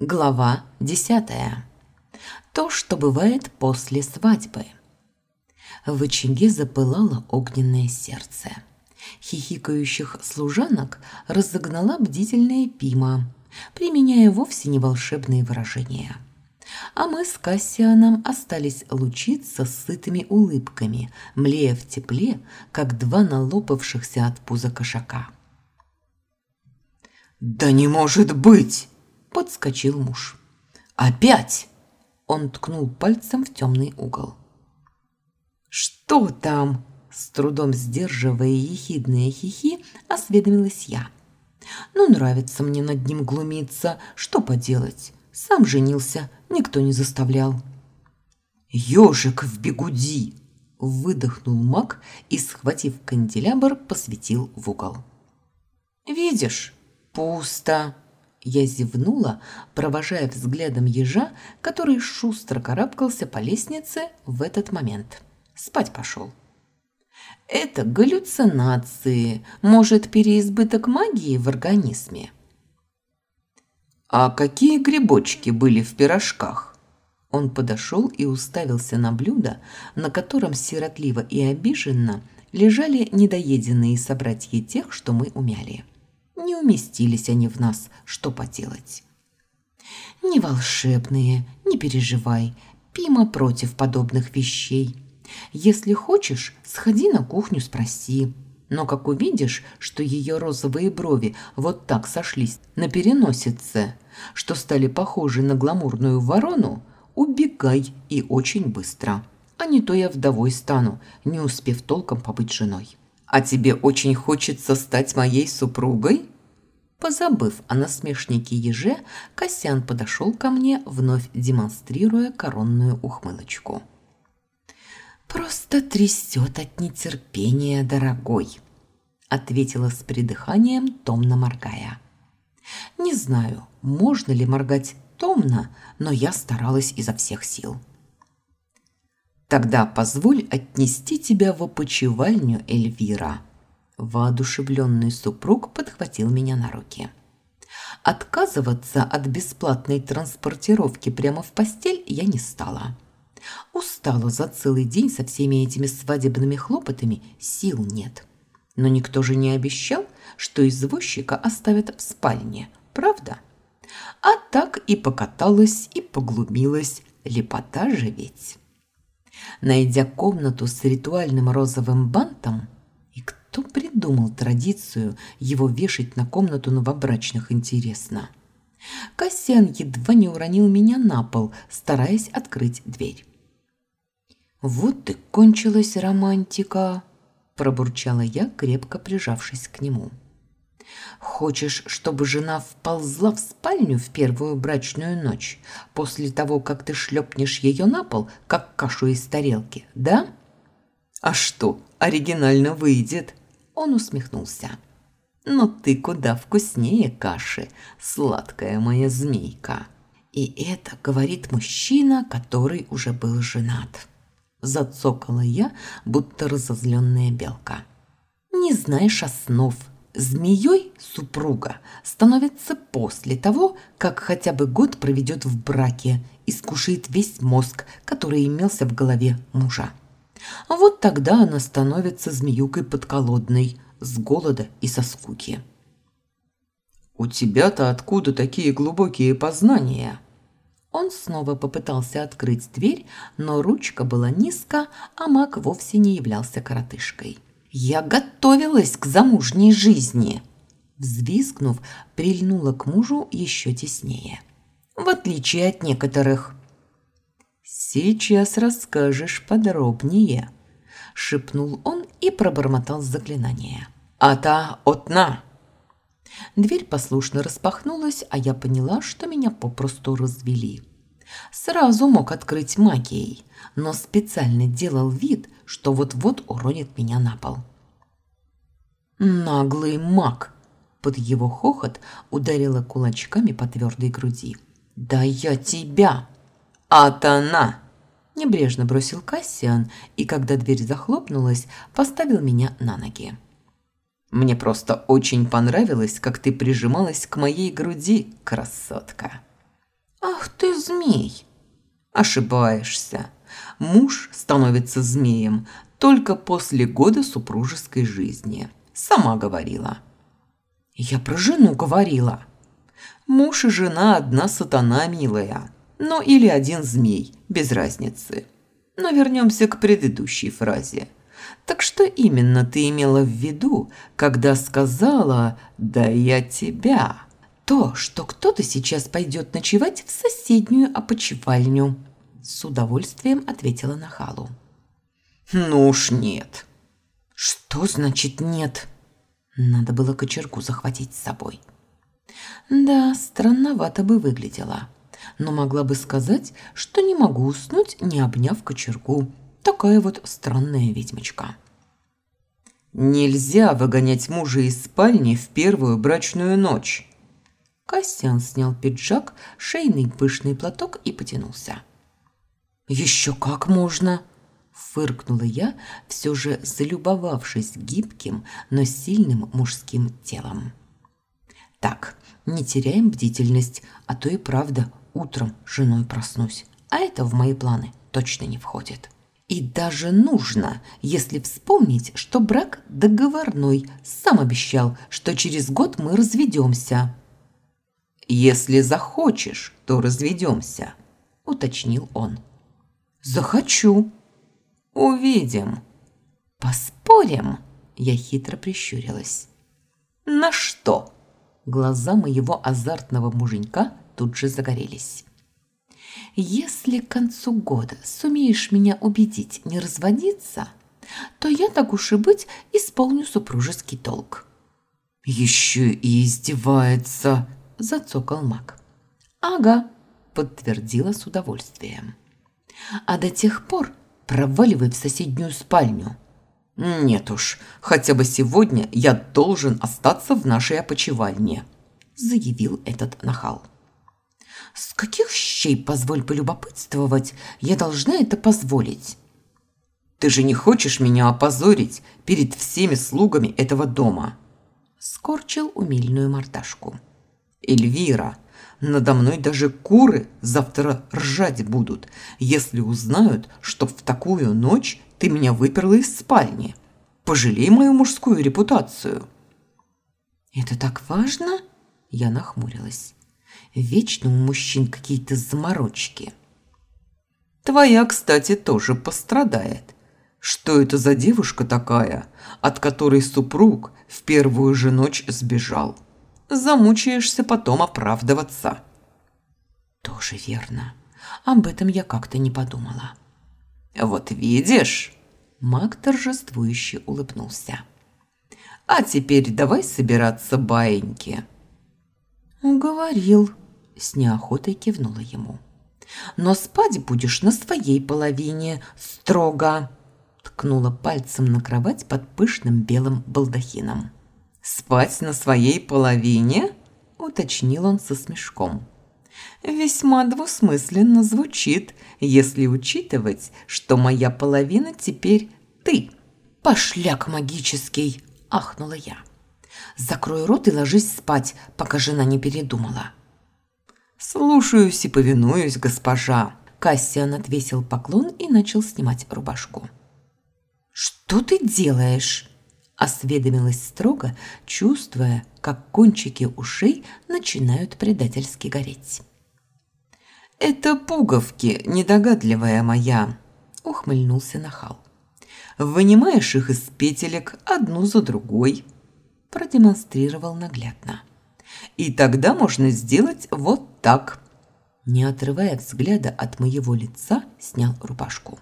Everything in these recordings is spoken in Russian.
Глава десятая. То, что бывает после свадьбы. В очаге запылало огненное сердце. Хихикающих служанок разогнала бдительная Пима, применяя вовсе не волшебные выражения. А мы с Кассианом остались лучиться сытыми улыбками, млея в тепле, как два налопавшихся от пуза кошака. «Да не может быть!» Подскочил муж. «Опять!» Он ткнул пальцем в темный угол. «Что там?» С трудом сдерживая ехидные хихи, осведомилась я. «Ну, нравится мне над ним глумиться. Что поделать? Сам женился, никто не заставлял». «Ежик в бегуди!» Выдохнул маг и, схватив канделябр, посветил в угол. «Видишь, пусто!» Я зевнула, провожая взглядом ежа, который шустро карабкался по лестнице в этот момент. Спать пошел. Это галлюцинации, может, переизбыток магии в организме. А какие грибочки были в пирожках? Он подошел и уставился на блюдо, на котором сиротливо и обиженно лежали недоеденные собратья тех, что мы умяли. Уместились они в нас, что поделать. Не волшебные, не переживай. Пима против подобных вещей. Если хочешь, сходи на кухню, спроси. Но как увидишь, что ее розовые брови вот так сошлись на переносице, что стали похожи на гламурную ворону, убегай и очень быстро. А не то я вдовой стану, не успев толком побыть женой. «А тебе очень хочется стать моей супругой?» Позабыв о насмешнике еже, Косян подошел ко мне, вновь демонстрируя коронную ухмылочку. «Просто трясет от нетерпения, дорогой», – ответила с придыханием, томно моргая. «Не знаю, можно ли моргать томно, но я старалась изо всех сил». «Тогда позволь отнести тебя в опочивальню, Эльвира», Воодушевленный супруг подхватил меня на руки. Отказываться от бесплатной транспортировки прямо в постель я не стала. Устала за целый день со всеми этими свадебными хлопотами, сил нет. Но никто же не обещал, что извозчика оставят в спальне, правда? А так и покаталась, и поглумилась, лепота же ведь. Найдя комнату с ритуальным розовым бантом, кто придумал традицию его вешать на комнату новобрачных, интересно? Кассиан едва не уронил меня на пол, стараясь открыть дверь. «Вот и кончилась романтика», – пробурчала я, крепко прижавшись к нему. «Хочешь, чтобы жена вползла в спальню в первую брачную ночь, после того, как ты шлепнешь ее на пол, как кашу из тарелки, да?» «А что, оригинально выйдет?» Он усмехнулся. «Но ты куда вкуснее каши, сладкая моя змейка». И это говорит мужчина, который уже был женат. Зацокала я, будто разозленная белка. Не знаешь основ. Змеей супруга становится после того, как хотя бы год проведет в браке и скушает весь мозг, который имелся в голове мужа. А вот тогда она становится змеюкой подколодной, с голода и со скуки. «У тебя-то откуда такие глубокие познания?» Он снова попытался открыть дверь, но ручка была низко, а маг вовсе не являлся коротышкой. «Я готовилась к замужней жизни!» Взвизгнув, прильнула к мужу еще теснее. «В отличие от некоторых!» «Сейчас расскажешь подробнее», – шепнул он и пробормотал заклинание. «Ата отна!» Дверь послушно распахнулась, а я поняла, что меня попросту развели. Сразу мог открыть магией, но специально делал вид, что вот-вот уронит меня на пол. «Наглый маг!» Под его хохот ударила кулачками по твердой груди. «Да я тебя!» «Атана!» Небрежно бросил Кассиан, и когда дверь захлопнулась, поставил меня на ноги. «Мне просто очень понравилось, как ты прижималась к моей груди, красотка!» Ах ты змей! Ошибаешься. Муж становится змеем только после года супружеской жизни. Сама говорила. Я про жену говорила. Муж и жена одна сатана, милая. Ну или один змей, без разницы. Но вернемся к предыдущей фразе. Так что именно ты имела в виду, когда сказала «да я тебя»? То, что кто-то сейчас пойдет ночевать в соседнюю опочивальню. С удовольствием ответила Нахалу. Ну уж нет. Что значит нет? Надо было кочергу захватить с собой. Да, странновато бы выглядела. Но могла бы сказать, что не могу уснуть, не обняв кочергу. Такая вот странная ведьмочка. Нельзя выгонять мужа из спальни в первую брачную ночь. Костян снял пиджак, шейный пышный платок и потянулся. «Еще как можно!» Фыркнула я, все же залюбовавшись гибким, но сильным мужским телом. «Так, не теряем бдительность, а то и правда утром женой проснусь, а это в мои планы точно не входит». И даже нужно, если вспомнить, что брак договорной, сам обещал, что через год мы разведемся. «Если захочешь, то разведемся», – уточнил он. «Захочу», Увидим. Поспорим? Я хитро прищурилась. На что? Глаза моего азартного муженька тут же загорелись. Если к концу года сумеешь меня убедить не разводиться, то я, так уж и быть, исполню супружеский долг. Еще и издевается, зацокал маг. Ага, подтвердила с удовольствием. А до тех пор Проваливай в соседнюю спальню. Нет уж, хотя бы сегодня я должен остаться в нашей опочивальне, заявил этот нахал. С каких щей, позволь полюбопытствовать, я должна это позволить? Ты же не хочешь меня опозорить перед всеми слугами этого дома? Скорчил умильную мордашку. Эльвира, надо мной даже куры завтра ржать будут, если узнают, что в такую ночь ты меня выперла из спальни. Пожалей мою мужскую репутацию». «Это так важно?» Я нахмурилась. «Вечно у мужчин какие-то заморочки». «Твоя, кстати, тоже пострадает. Что это за девушка такая, от которой супруг в первую же ночь сбежал?» замучаешься потом оправдываться. Тоже верно. Об этом я как-то не подумала. Вот видишь? Маг торжествующе улыбнулся. А теперь давай собираться, баиньки. Уговорил. С неохотой кивнула ему. Но спать будешь на своей половине, строго. Ткнула пальцем на кровать под пышным белым балдахином. «Спать на своей половине?» – уточнил он со смешком. «Весьма двусмысленно звучит, если учитывать, что моя половина теперь ты». «Пошляк магический!» – ахнула я. «Закрой рот и ложись спать, пока жена не передумала». «Слушаюсь и повинуюсь, госпожа!» Кассиан отвесил поклон и начал снимать рубашку. «Что ты делаешь?» осведомилась строго, чувствуя, как кончики ушей начинают предательски гореть. «Это пуговки, недогадливая моя», – ухмыльнулся нахал. «Вынимаешь их из петелек одну за другой», – продемонстрировал наглядно. «И тогда можно сделать вот так». Не отрывая взгляда от моего лица, снял рубашку.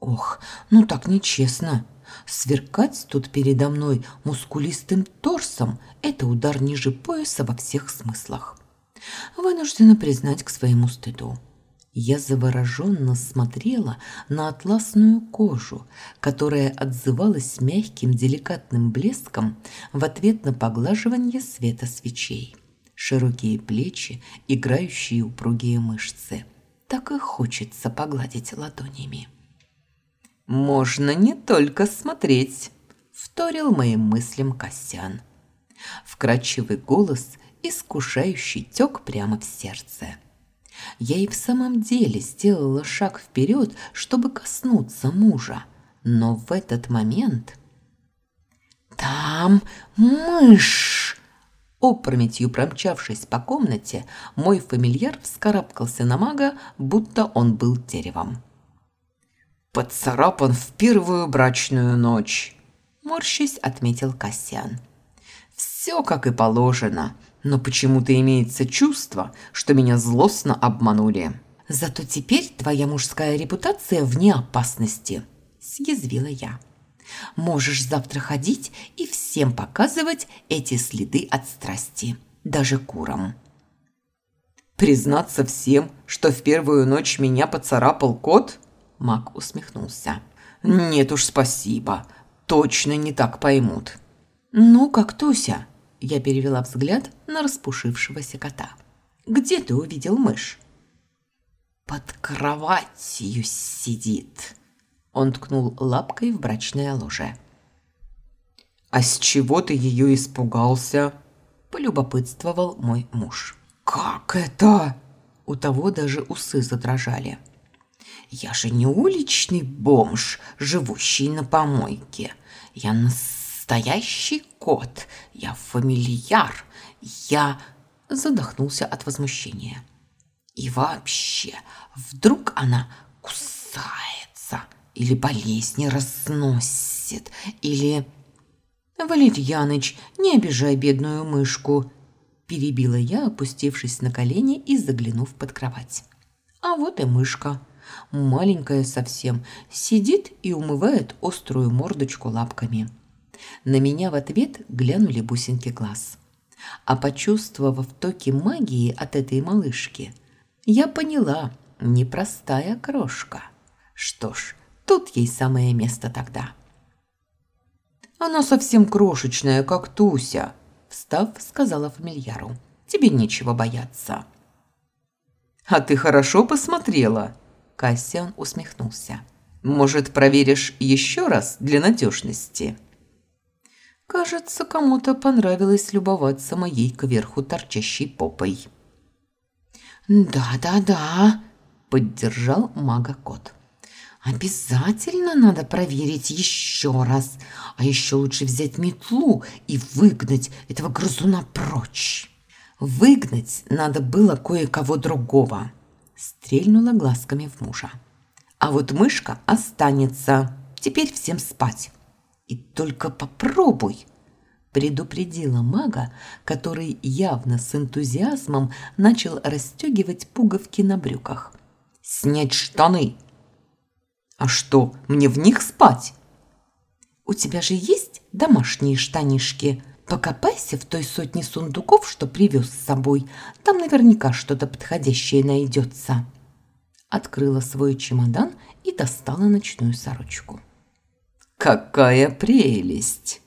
«Ох, ну так нечестно!» Сверкать тут передо мной мускулистым торсом – это удар ниже пояса во всех смыслах. Вынуждена признать к своему стыду. Я завороженно смотрела на атласную кожу, которая отзывалась мягким деликатным блеском в ответ на поглаживание света свечей. Широкие плечи, играющие упругие мышцы. Так и хочется погладить ладонями. «Можно не только смотреть», – вторил моим мыслям Костян. Вкрадчивый голос, искушающий тек прямо в сердце. Я и в самом деле сделала шаг вперед, чтобы коснуться мужа, но в этот момент... «Там мышь!» Опрометью промчавшись по комнате, мой фамильяр вскарабкался на мага, будто он был деревом. «Поцарапан в первую брачную ночь», – морщись отметил Кассиан. «Все как и положено, но почему-то имеется чувство, что меня злостно обманули». «Зато теперь твоя мужская репутация вне опасности», – съязвила я. Можешь завтра ходить и всем показывать эти следы от страсти, даже курам. Признаться всем, что в первую ночь меня поцарапал кот? Мак усмехнулся. Нет уж, спасибо. Точно не так поймут. Ну, как Туся, я перевела взгляд на распушившегося кота. Где ты увидел мышь? Под кроватью сидит. Он ткнул лапкой в брачное ложе. «А с чего ты ее испугался?» – полюбопытствовал мой муж. «Как это?» У того даже усы задрожали. «Я же не уличный бомж, живущий на помойке. Я настоящий кот, я фамильяр, я...» Задохнулся от возмущения. «И вообще, вдруг она кусается?» или болезни разносит, или... «Валерьяныч, не обижай бедную мышку!» Перебила я, опустившись на колени и заглянув под кровать. А вот и мышка. Маленькая совсем, сидит и умывает острую мордочку лапками. На меня в ответ глянули бусинки глаз. А почувствовав токи магии от этой малышки, я поняла, непростая крошка. Что ж, Тут ей самое место тогда. Она совсем крошечная, как Туся, встав, сказала фамильяру. Тебе нечего бояться. А ты хорошо посмотрела, Кассиан усмехнулся. Может, проверишь еще раз для надежности? Кажется, кому-то понравилось любоваться моей кверху торчащей попой. «Да-да-да», – поддержал мага-кот. Обязательно надо проверить еще раз. А еще лучше взять метлу и выгнать этого грызуна прочь. Выгнать надо было кое-кого другого. Стрельнула глазками в мужа. А вот мышка останется. Теперь всем спать. И только попробуй. Предупредила мага, который явно с энтузиазмом начал расстегивать пуговки на брюках. «Снять штаны!» А что, мне в них спать? У тебя же есть домашние штанишки? Покопайся в той сотне сундуков, что привез с собой. Там наверняка что-то подходящее найдется. Открыла свой чемодан и достала ночную сорочку. Какая прелесть!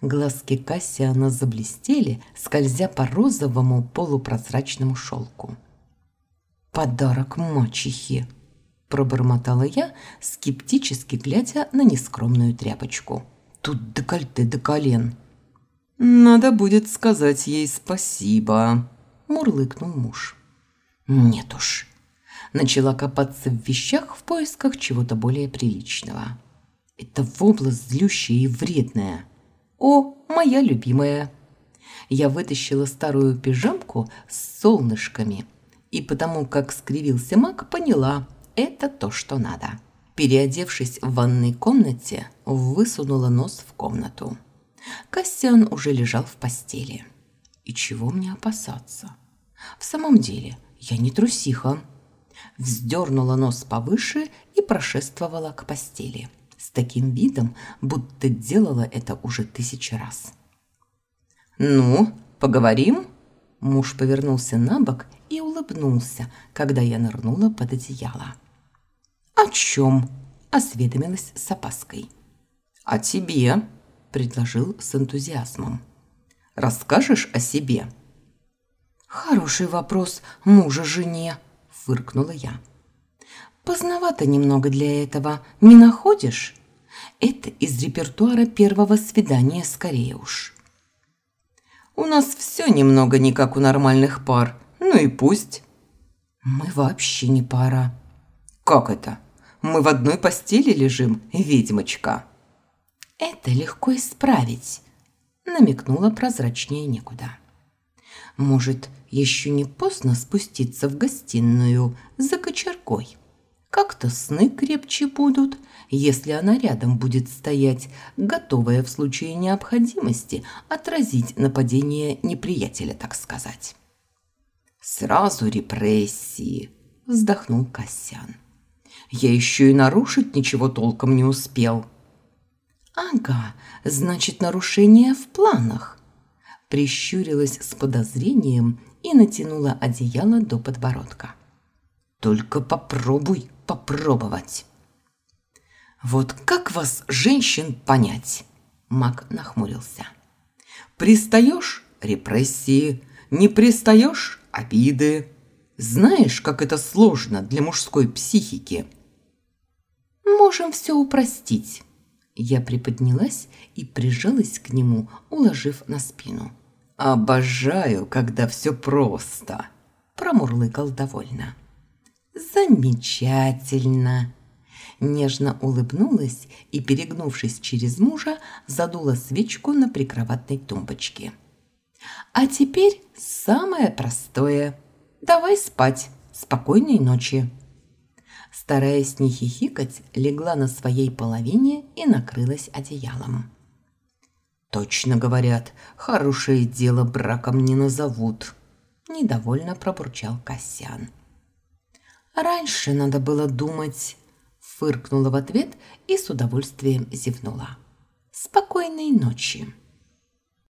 Глазки Кассиана заблестели, скользя по розовому полупрозрачному шелку. Подарок мачехи пробормотала я, скептически глядя на нескромную тряпочку. Тут декольте до колен. Надо будет сказать ей спасибо, мурлыкнул муж. Нет уж. Начала копаться в вещах в поисках чего-то более приличного. Это вобла злющая и вредная. О, моя любимая. Я вытащила старую пижамку с солнышками, и потому как скривился маг, поняла – это то, что надо. Переодевшись в ванной комнате, высунула нос в комнату. Кассиан уже лежал в постели. И чего мне опасаться? В самом деле, я не трусиха. Вздернула нос повыше и прошествовала к постели. С таким видом, будто делала это уже тысячи раз. «Ну, поговорим?» Муж повернулся на бок и улыбнулся, когда я нырнула под одеяло. «О чем?» – осведомилась с опаской. «О тебе», – предложил с энтузиазмом. «Расскажешь о себе?» «Хороший вопрос мужа жене», – фыркнула я. «Поздновато немного для этого, не находишь? Это из репертуара первого свидания скорее уж». «У нас все немного не как у нормальных пар, ну и пусть». Мы вообще не пара. Как это? Мы в одной постели лежим, ведьмочка. Это легко исправить, намекнула прозрачнее некуда. Может, еще не поздно спуститься в гостиную за кочергой? Как-то сны крепче будут, если она рядом будет стоять, готовая в случае необходимости отразить нападение неприятеля, так сказать. «Сразу репрессии», – вздохнул Касьян. «Я еще и нарушить ничего толком не успел». «Ага, значит, нарушение в планах», – прищурилась с подозрением и натянула одеяло до подбородка. «Только попробуй попробовать». «Вот как вас, женщин, понять?» Мак нахмурился. «Пристаешь – репрессии, не пристаешь – обиды. Знаешь, как это сложно для мужской психики?» «Можем все упростить». Я приподнялась и прижалась к нему, уложив на спину. «Обожаю, когда все просто», – промурлыкал довольно. «Замечательно!» Нежно улыбнулась и, перегнувшись через мужа, задула свечку на прикроватной тумбочке. «А теперь самое простое. Давай спать. Спокойной ночи!» Стараясь не хихикать, легла на своей половине и накрылась одеялом. «Точно говорят, хорошее дело браком не назовут», – недовольно пробурчал Касьян. «Раньше надо было думать», фыркнула в ответ и с удовольствием зевнула. «Спокойной ночи!»